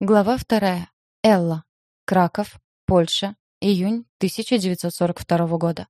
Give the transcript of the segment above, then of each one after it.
Глава вторая. Элла. Краков, Польша. Июнь 1942 года.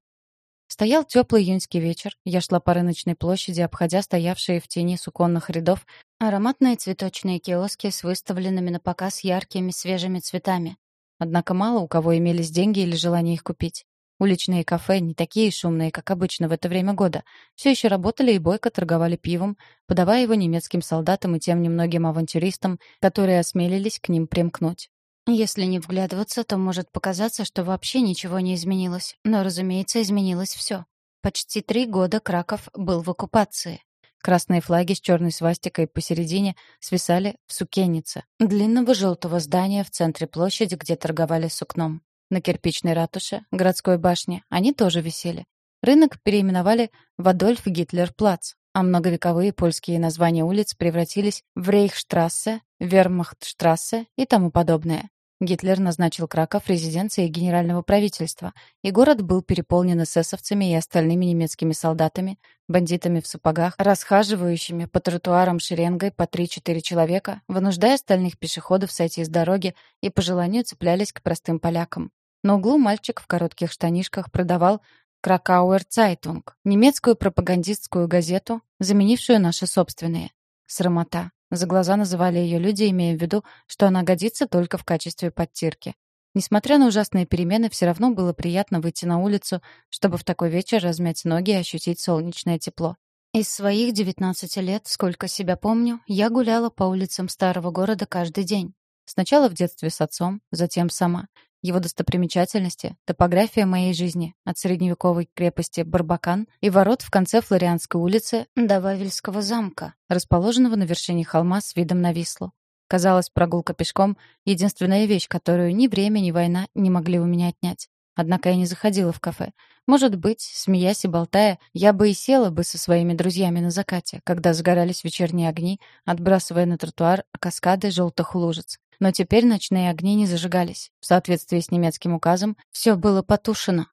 Стоял теплый июньский вечер. Я шла по рыночной площади, обходя стоявшие в тени суконных рядов ароматные цветочные киоски с выставленными на показ яркими свежими цветами. Однако мало у кого имелись деньги или желание их купить. Уличные кафе, не такие шумные, как обычно в это время года, все еще работали и бойко торговали пивом, подавая его немецким солдатам и тем немногим авантюристам, которые осмелились к ним примкнуть. Если не вглядываться, то может показаться, что вообще ничего не изменилось. Но, разумеется, изменилось все. Почти три года Краков был в оккупации. Красные флаги с черной свастикой посередине свисали в сукеннице, длинного желтого здания в центре площади, где торговали сукном. На кирпичной ратуше, городской башне, они тоже висели. Рынок переименовали в Адольф Гитлер-Плац, а многовековые польские названия улиц превратились в Рейхштрассе, Вермахтштрассе и тому подобное. Гитлер назначил Краков резиденцией генерального правительства, и город был переполнен эсэсовцами и остальными немецкими солдатами, бандитами в сапогах, расхаживающими по тротуарам шеренгой по 3-4 человека, вынуждая остальных пешеходов сойти с дороги и по желанию цеплялись к простым полякам. На углу мальчик в коротких штанишках продавал «Кракауэр Цайтунг» — немецкую пропагандистскую газету, заменившую наши собственные. Срамота. За глаза называли ее люди, имея в виду, что она годится только в качестве подтирки. Несмотря на ужасные перемены, все равно было приятно выйти на улицу, чтобы в такой вечер размять ноги и ощутить солнечное тепло. Из своих 19 лет, сколько себя помню, я гуляла по улицам старого города каждый день. Сначала в детстве с отцом, затем сама. Его достопримечательности, топография моей жизни от средневековой крепости Барбакан и ворот в конце Флорианской улицы до Вавельского замка, расположенного на вершине холма с видом на Вислу. Казалось, прогулка пешком — единственная вещь, которую ни время, ни война не могли у меня отнять. Однако я не заходила в кафе. Может быть, смеясь и болтая, я бы и села бы со своими друзьями на закате, когда сгорались вечерние огни, отбрасывая на тротуар каскады желтых лужиц. Но теперь ночные огни не зажигались. В соответствии с немецким указом, все было потушено.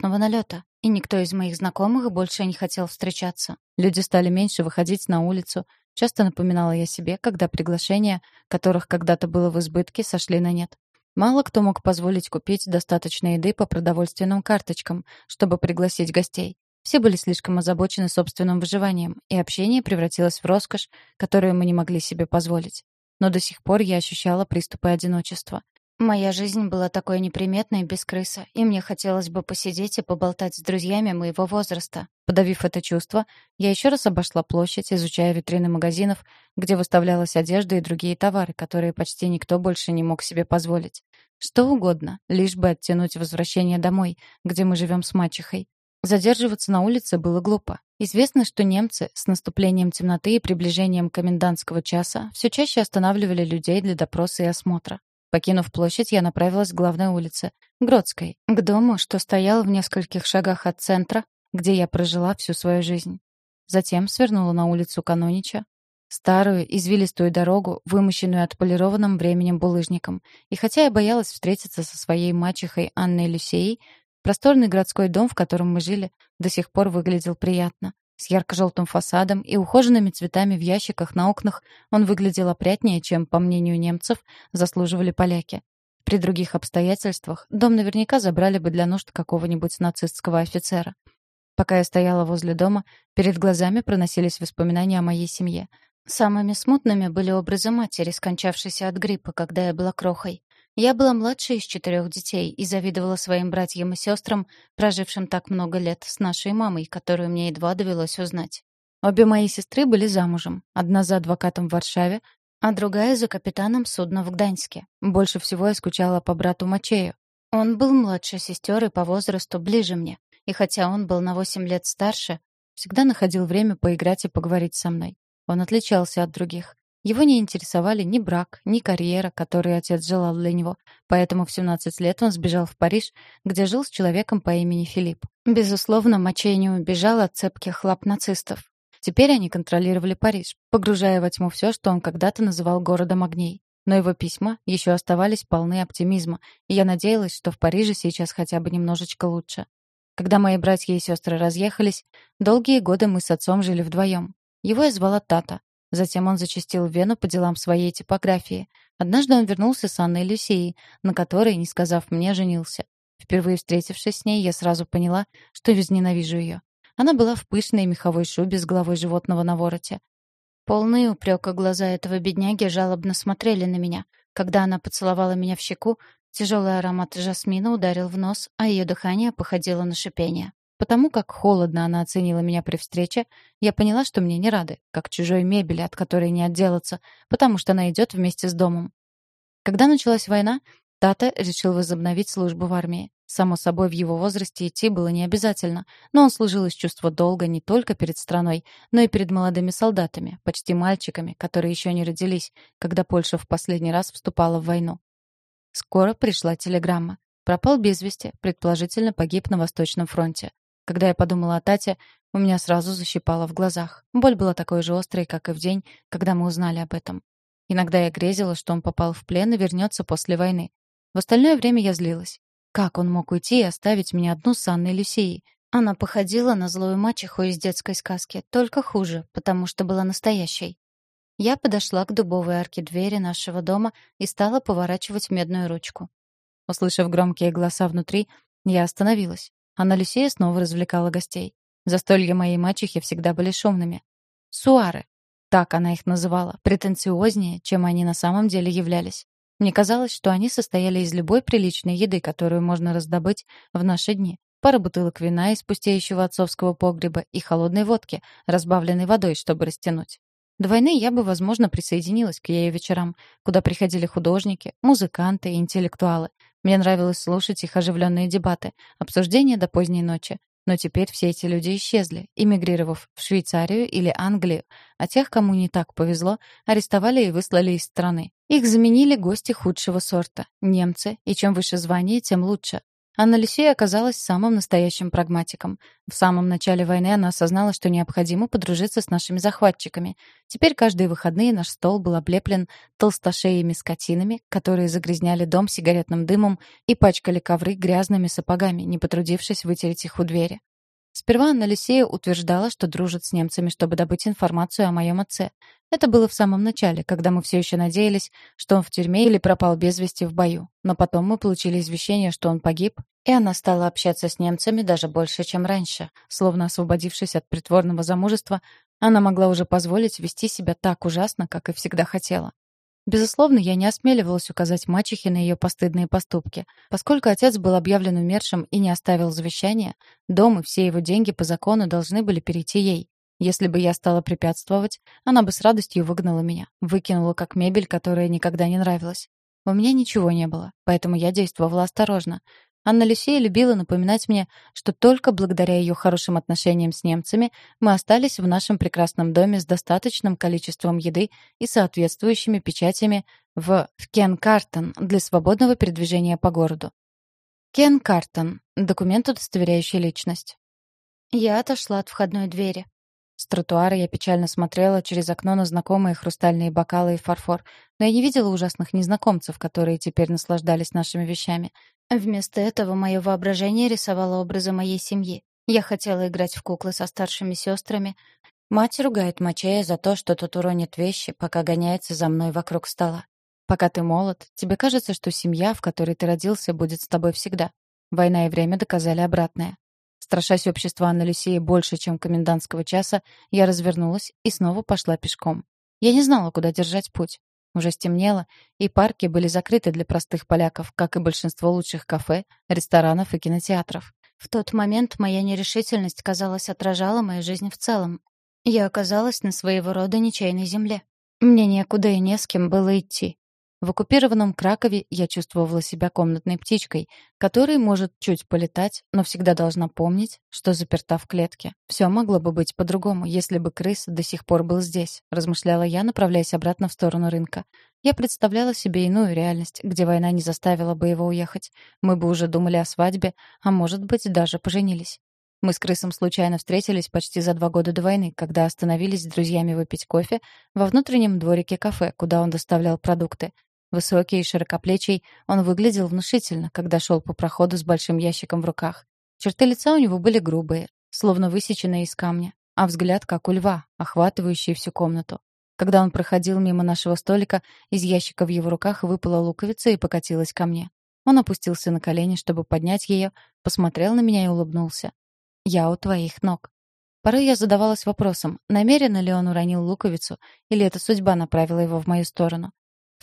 налета, и никто из моих знакомых больше не хотел встречаться. Люди стали меньше выходить на улицу. Часто напоминала я себе, когда приглашения, которых когда-то было в избытке, сошли на нет. Мало кто мог позволить купить достаточно еды по продовольственным карточкам, чтобы пригласить гостей. Все были слишком озабочены собственным выживанием, и общение превратилось в роскошь, которую мы не могли себе позволить. Но до сих пор я ощущала приступы одиночества. Моя жизнь была такой неприметной, без крыса, и мне хотелось бы посидеть и поболтать с друзьями моего возраста. Подавив это чувство, я еще раз обошла площадь, изучая витрины магазинов, где выставлялась одежда и другие товары, которые почти никто больше не мог себе позволить. Что угодно, лишь бы оттянуть возвращение домой, где мы живем с мачехой. Задерживаться на улице было глупо. Известно, что немцы с наступлением темноты и приближением комендантского часа все чаще останавливали людей для допроса и осмотра. Покинув площадь, я направилась к главной улице, Гродской, к дому, что стоял в нескольких шагах от центра, где я прожила всю свою жизнь. Затем свернула на улицу Канонича, старую, извилистую дорогу, вымощенную отполированным временем булыжником. И хотя я боялась встретиться со своей мачехой Анной Люсеей, Просторный городской дом, в котором мы жили, до сих пор выглядел приятно. С ярко-желтым фасадом и ухоженными цветами в ящиках на окнах он выглядел опрятнее, чем, по мнению немцев, заслуживали поляки. При других обстоятельствах дом наверняка забрали бы для нужд какого-нибудь нацистского офицера. Пока я стояла возле дома, перед глазами проносились воспоминания о моей семье. Самыми смутными были образы матери, скончавшейся от гриппа, когда я была крохой. Я была младшей из четырех детей и завидовала своим братьям и сестрам, прожившим так много лет с нашей мамой, которую мне едва довелось узнать. Обе мои сестры были замужем. Одна за адвокатом в Варшаве, а другая за капитаном судна в Гданьске. Больше всего я скучала по брату Мачею. Он был младше сестер и по возрасту ближе мне. И хотя он был на восемь лет старше, всегда находил время поиграть и поговорить со мной. Он отличался от других. Его не интересовали ни брак, ни карьера, которую отец желал для него, поэтому в 17 лет он сбежал в Париж, где жил с человеком по имени Филипп. Безусловно, Мачей не убежал от цепких лап нацистов. Теперь они контролировали Париж, погружая во тьму все, что он когда-то называл городом огней. Но его письма еще оставались полны оптимизма, и я надеялась, что в Париже сейчас хотя бы немножечко лучше. Когда мои братья и сестры разъехались, долгие годы мы с отцом жили вдвоем. Его я звала Тата, Затем он зачастил Вену по делам своей типографии. Однажды он вернулся с Анной Люсией, на которой, не сказав мне, женился. Впервые встретившись с ней, я сразу поняла, что возненавижу ее. Она была в пышной меховой шубе с головой животного на вороте. Полные упрека глаза этого бедняги жалобно смотрели на меня. Когда она поцеловала меня в щеку, тяжелый аромат жасмина ударил в нос, а ее дыхание походило на шипение. Потому как холодно она оценила меня при встрече, я поняла, что мне не рады, как чужой мебели, от которой не отделаться, потому что она идет вместе с домом. Когда началась война, Тата решил возобновить службу в армии. Само собой, в его возрасте идти было не обязательно, но он служил из чувства долга не только перед страной, но и перед молодыми солдатами, почти мальчиками, которые еще не родились, когда Польша в последний раз вступала в войну. Скоро пришла телеграмма. Пропал без вести, предположительно погиб на Восточном фронте. Когда я подумала о Тате, у меня сразу защипало в глазах. Боль была такой же острой, как и в день, когда мы узнали об этом. Иногда я грезила, что он попал в плен и вернется после войны. В остальное время я злилась. Как он мог уйти и оставить меня одну с Анной Люсией? Она походила на злую мачеху из детской сказки, только хуже, потому что была настоящей. Я подошла к дубовой арке двери нашего дома и стала поворачивать медную ручку. Услышав громкие голоса внутри, я остановилась. Анна Люсия снова развлекала гостей. Застолья моей мачехи всегда были шумными. Суары. Так она их называла, претенциознее, чем они на самом деле являлись. Мне казалось, что они состояли из любой приличной еды, которую можно раздобыть в наши дни. Пара бутылок вина из пустеющего отцовского погреба и холодной водки, разбавленной водой, чтобы растянуть. До войны я бы, возможно, присоединилась к ее вечерам, куда приходили художники, музыканты и интеллектуалы. Мне нравилось слушать их оживленные дебаты, обсуждения до поздней ночи. Но теперь все эти люди исчезли, эмигрировав в Швейцарию или Англию, а тех, кому не так повезло, арестовали и выслали из страны. Их заменили гости худшего сорта — немцы, и чем выше звание, тем лучше. Анна Люсия оказалась самым настоящим прагматиком. В самом начале войны она осознала, что необходимо подружиться с нашими захватчиками. Теперь каждые выходные наш стол был облеплен толстошеями скотинами, которые загрязняли дом сигаретным дымом и пачкали ковры грязными сапогами, не потрудившись вытереть их у двери. Сперва Анна Люсия утверждала, что дружит с немцами, чтобы добыть информацию о моем отце. Это было в самом начале, когда мы все еще надеялись, что он в тюрьме или пропал без вести в бою. Но потом мы получили извещение, что он погиб, и она стала общаться с немцами даже больше, чем раньше. Словно освободившись от притворного замужества, она могла уже позволить вести себя так ужасно, как и всегда хотела. Безусловно, я не осмеливалась указать мачехе на ее постыдные поступки. Поскольку отец был объявлен умершим и не оставил завещания, дом и все его деньги по закону должны были перейти ей. Если бы я стала препятствовать, она бы с радостью выгнала меня, выкинула как мебель, которая никогда не нравилась. У меня ничего не было, поэтому я действовала осторожно. Анна Люсия любила напоминать мне, что только благодаря ее хорошим отношениям с немцами мы остались в нашем прекрасном доме с достаточным количеством еды и соответствующими печатями в Кен-Картон для свободного передвижения по городу. Кен-Картон — документ, удостоверяющий личность. Я отошла от входной двери. С тротуара я печально смотрела через окно на знакомые хрустальные бокалы и фарфор, но я не видела ужасных незнакомцев, которые теперь наслаждались нашими вещами. Вместо этого мое воображение рисовало образы моей семьи. Я хотела играть в куклы со старшими сестрами. Мать ругает Мачея за то, что тот уронит вещи, пока гоняется за мной вокруг стола. Пока ты молод, тебе кажется, что семья, в которой ты родился, будет с тобой всегда. Война и время доказали обратное. Страшась общества Анны Люсии больше, чем комендантского часа, я развернулась и снова пошла пешком. Я не знала, куда держать путь. Уже стемнело, и парки были закрыты для простых поляков, как и большинство лучших кафе, ресторанов и кинотеатров. В тот момент моя нерешительность, казалось, отражала мою жизнь в целом. Я оказалась на своего рода ничейной земле. Мне некуда и не с кем было идти. В оккупированном Кракове я чувствовала себя комнатной птичкой, которая может чуть полетать, но всегда должна помнить, что заперта в клетке. Все могло бы быть по-другому, если бы крыс до сих пор был здесь, размышляла я, направляясь обратно в сторону рынка. Я представляла себе иную реальность, где война не заставила бы его уехать. Мы бы уже думали о свадьбе, а может быть, даже поженились. Мы с крысом случайно встретились почти за два года до войны, когда остановились с друзьями выпить кофе во внутреннем дворике кафе, куда он доставлял продукты. Высокий и широкоплечий, он выглядел внушительно, когда шел по проходу с большим ящиком в руках. Черты лица у него были грубые, словно высеченные из камня, а взгляд как у льва, охватывающий всю комнату. Когда он проходил мимо нашего столика, из ящика в его руках выпала луковица и покатилась ко мне. Он опустился на колени, чтобы поднять ее, посмотрел на меня и улыбнулся. «Я у твоих ног». Порой я задавалась вопросом, намеренно ли он уронил луковицу, или эта судьба направила его в мою сторону.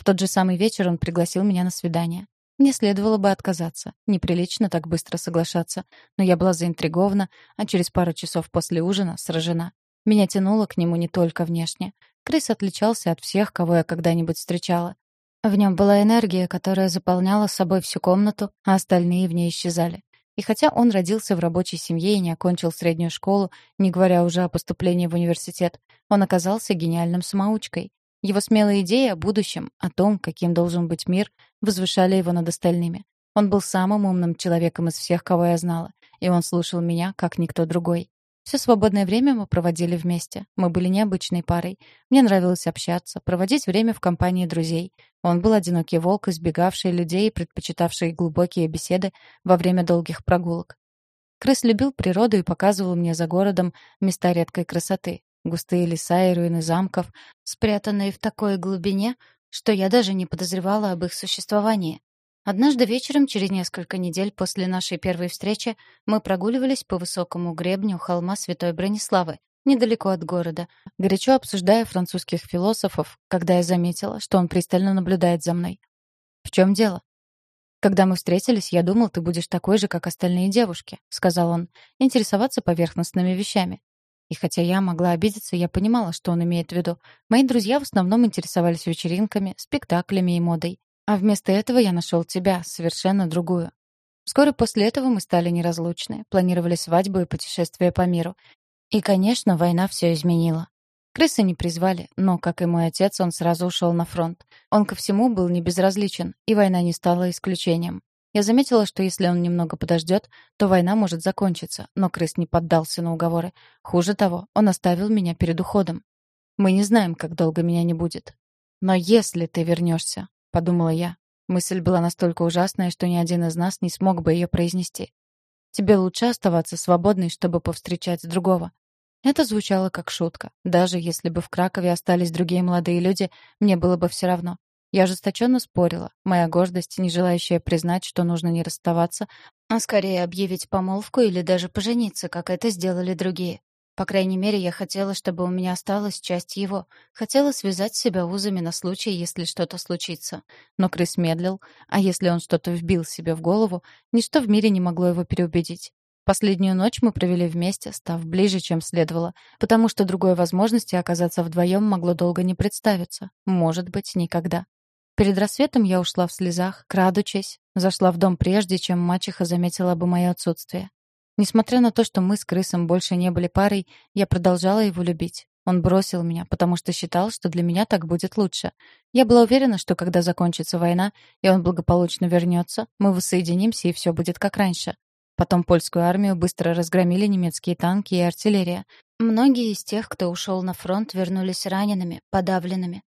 В тот же самый вечер он пригласил меня на свидание. Мне следовало бы отказаться. Неприлично так быстро соглашаться. Но я была заинтригована, а через пару часов после ужина сражена. Меня тянуло к нему не только внешне. Крыс отличался от всех, кого я когда-нибудь встречала. В нем была энергия, которая заполняла собой всю комнату, а остальные в ней исчезали. И хотя он родился в рабочей семье и не окончил среднюю школу, не говоря уже о поступлении в университет, он оказался гениальным самоучкой. Его смелые идеи о будущем, о том, каким должен быть мир, возвышали его над остальными. Он был самым умным человеком из всех, кого я знала, и он слушал меня, как никто другой. Все свободное время мы проводили вместе. Мы были необычной парой. Мне нравилось общаться, проводить время в компании друзей. Он был одинокий волк, избегавший людей и предпочитавший глубокие беседы во время долгих прогулок. Крыс любил природу и показывал мне за городом места редкой красоты. Густые леса и руины замков, спрятанные в такой глубине, что я даже не подозревала об их существовании. Однажды вечером, через несколько недель после нашей первой встречи, мы прогуливались по высокому гребню холма Святой Брониславы, недалеко от города, горячо обсуждая французских философов, когда я заметила, что он пристально наблюдает за мной. «В чем дело?» «Когда мы встретились, я думал, ты будешь такой же, как остальные девушки», — сказал он, — «интересоваться поверхностными вещами. И хотя я могла обидеться, я понимала, что он имеет в виду. Мои друзья в основном интересовались вечеринками, спектаклями и модой. А вместо этого я нашел тебя, совершенно другую. Вскоре после этого мы стали неразлучны, планировали свадьбу и путешествие по миру. И, конечно, война все изменила. Крысы не призвали, но, как и мой отец, он сразу ушел на фронт. Он ко всему был не безразличен, и война не стала исключением. Я заметила, что если он немного подождет, то война может закончиться, но крыс не поддался на уговоры. Хуже того, он оставил меня перед уходом. Мы не знаем, как долго меня не будет. Но если ты вернешься, подумала я. Мысль была настолько ужасная, что ни один из нас не смог бы ее произнести. Тебе лучше оставаться свободной, чтобы повстречать другого. Это звучало как шутка. Даже если бы в Кракове остались другие молодые люди, мне было бы все равно. Я ожесточенно спорила. Моя гордость, не желающая признать, что нужно не расставаться, а скорее объявить помолвку или даже пожениться, как это сделали другие. По крайней мере, я хотела, чтобы у меня осталась часть его. Хотела связать себя узами на случай, если что-то случится. Но крыс медлил, а если он что-то вбил себе в голову, ничто в мире не могло его переубедить. Последнюю ночь мы провели вместе, став ближе, чем следовало, потому что другой возможности оказаться вдвоем могло долго не представиться. Может быть, никогда. Перед рассветом я ушла в слезах, крадучись, зашла в дом прежде, чем мачеха заметила бы мое отсутствие. Несмотря на то, что мы с крысом больше не были парой, я продолжала его любить. Он бросил меня, потому что считал, что для меня так будет лучше. Я была уверена, что когда закончится война, и он благополучно вернется, мы воссоединимся, и все будет как раньше. Потом польскую армию быстро разгромили немецкие танки и артиллерия. Многие из тех, кто ушел на фронт, вернулись ранеными, подавленными.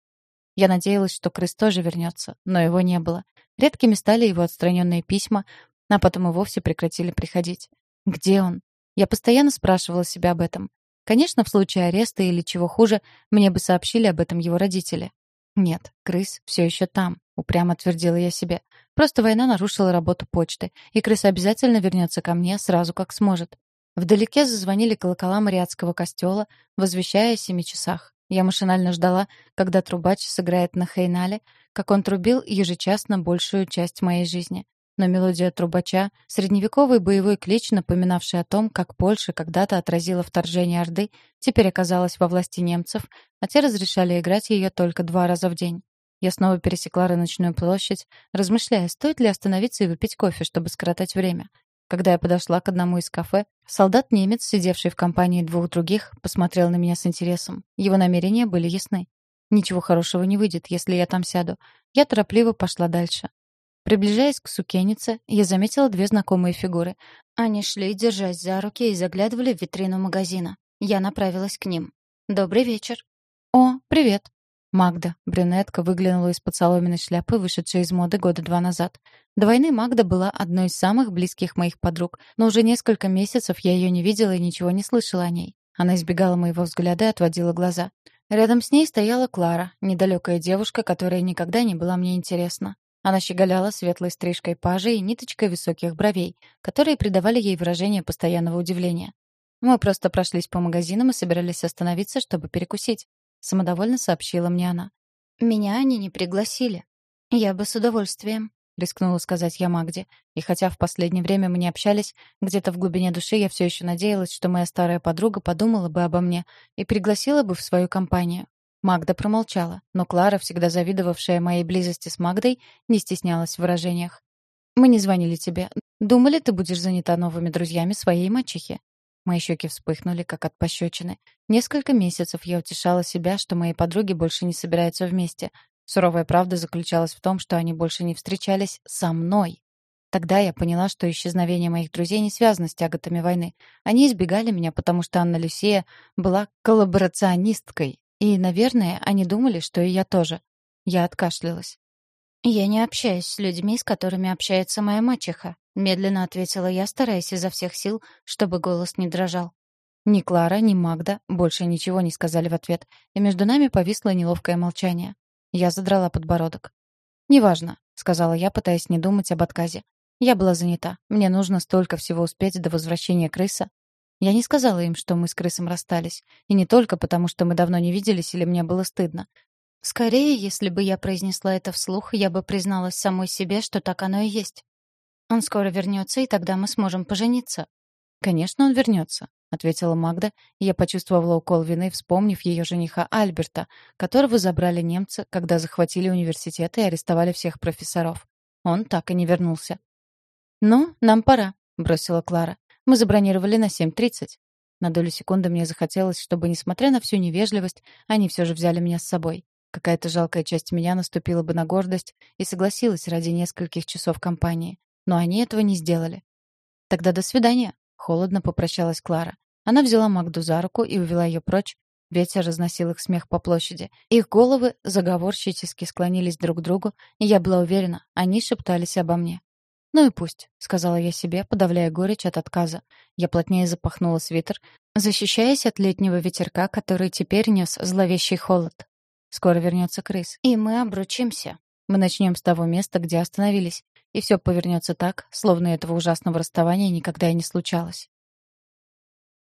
Я надеялась, что крыс тоже вернется, но его не было. Редкими стали его отстраненные письма, а потом и вовсе прекратили приходить. Где он? Я постоянно спрашивала себя об этом. Конечно, в случае ареста или чего хуже, мне бы сообщили об этом его родители. Нет, крыс все еще там, упрямо твердила я себе. Просто война нарушила работу почты, и крыс обязательно вернется ко мне сразу, как сможет. Вдалеке зазвонили колокола Мариатского костела, возвещая о семи часах. Я машинально ждала, когда трубач сыграет на хейнале, как он трубил ежечасно большую часть моей жизни. Но мелодия трубача, средневековый боевой клич, напоминавший о том, как Польша когда-то отразила вторжение Орды, теперь оказалась во власти немцев, а те разрешали играть ее только два раза в день. Я снова пересекла рыночную площадь, размышляя, стоит ли остановиться и выпить кофе, чтобы скоротать время. Когда я подошла к одному из кафе, солдат-немец, сидевший в компании двух других, посмотрел на меня с интересом. Его намерения были ясны. Ничего хорошего не выйдет, если я там сяду. Я торопливо пошла дальше. Приближаясь к сукенице, я заметила две знакомые фигуры. Они шли, держась за руки, и заглядывали в витрину магазина. Я направилась к ним. «Добрый вечер». «О, привет», Магда, брюнетка, выглянула из-под соломенной шляпы, вышедшей из моды года два назад. До войны Магда была одной из самых близких моих подруг, но уже несколько месяцев я ее не видела и ничего не слышала о ней. Она избегала моего взгляда и отводила глаза. Рядом с ней стояла Клара, недалекая девушка, которая никогда не была мне интересна. Она щеголяла светлой стрижкой пажи и ниточкой высоких бровей, которые придавали ей выражение постоянного удивления. «Мы просто прошлись по магазинам и собирались остановиться, чтобы перекусить», — самодовольно сообщила мне она. «Меня они не пригласили. Я бы с удовольствием», — рискнула сказать я Магде. И хотя в последнее время мы не общались, где-то в глубине души я все еще надеялась, что моя старая подруга подумала бы обо мне и пригласила бы в свою компанию. Магда промолчала, но Клара, всегда завидовавшая моей близости с Магдой, не стеснялась в выражениях. «Мы не звонили тебе. Думали, ты будешь занята новыми друзьями своей мачехи». Мои щеки вспыхнули, как от пощечины. Несколько месяцев я утешала себя, что мои подруги больше не собираются вместе. Суровая правда заключалась в том, что они больше не встречались со мной. Тогда я поняла, что исчезновение моих друзей не связано с тяготами войны. Они избегали меня, потому что Анна Люсия была коллаборационисткой, и, наверное, они думали, что и я тоже. Я откашлялась. «Я не общаюсь с людьми, с которыми общается моя мачеха», — медленно ответила я, стараясь изо всех сил, чтобы голос не дрожал. Ни Клара, ни Магда больше ничего не сказали в ответ, и между нами повисло неловкое молчание. Я задрала подбородок. «Неважно», — сказала я, пытаясь не думать об отказе. Я была занята. Мне нужно столько всего успеть до возвращения крыса. Я не сказала им, что мы с крысом расстались. И не только потому, что мы давно не виделись или мне было стыдно. Скорее, если бы я произнесла это вслух, я бы призналась самой себе, что так оно и есть. Он скоро вернется, и тогда мы сможем пожениться. Конечно, он вернется, ответила Магда, и я почувствовала укол вины, вспомнив ее жениха Альберта, которого забрали немцы, когда захватили университет и арестовали всех профессоров. Он так и не вернулся. «Ну, нам пора», — бросила Клара. Мы забронировали на 7.30. На долю секунды мне захотелось, чтобы, несмотря на всю невежливость, они все же взяли меня с собой. Какая-то жалкая часть меня наступила бы на гордость и согласилась ради нескольких часов компании. Но они этого не сделали. «Тогда до свидания», — холодно попрощалась Клара. Она взяла Магду за руку и увела ее прочь. Ветер разносил их смех по площади. Их головы заговорщически склонились друг к другу, и я была уверена, они шептались обо мне. «Ну и пусть», — сказала я себе, подавляя горечь от отказа. Я плотнее запахнула свитер, защищаясь от летнего ветерка, который теперь нес зловещий холод. Скоро вернется крыс, и мы обручимся. Мы начнем с того места, где остановились, и все повернется так, словно этого ужасного расставания никогда и не случалось.